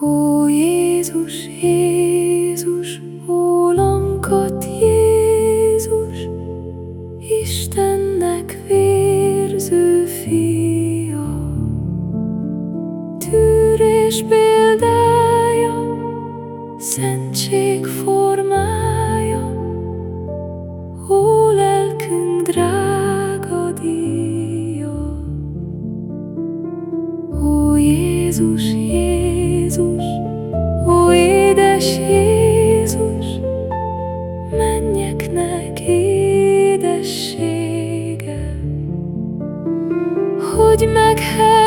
Ó Jézus, Jézus, ó lankat Jézus, Istennek vérző fia. Tűrés példája, szentség for Jézus, Jézus, ó édes Jézus, mennyeknek édessége, hogy meghervadtál,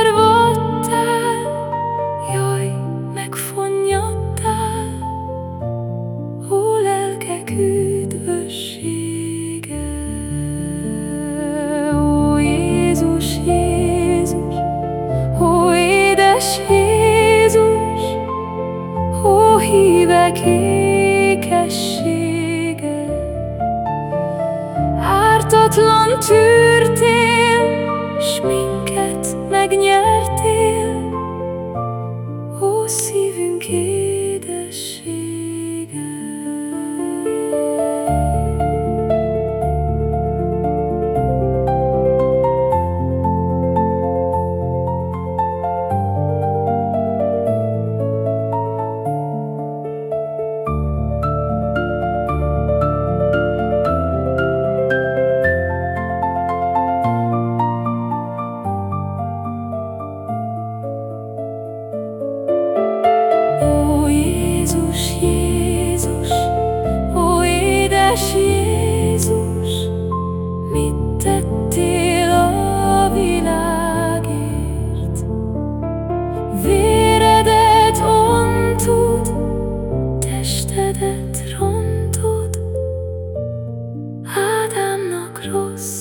lélek ékessége, ártatlan tűrtél, s minket megnyertél, ó. Kedves Jézus, mit tettél a világért? Véredet ontod, testedet rontod, Ádámnak rossz.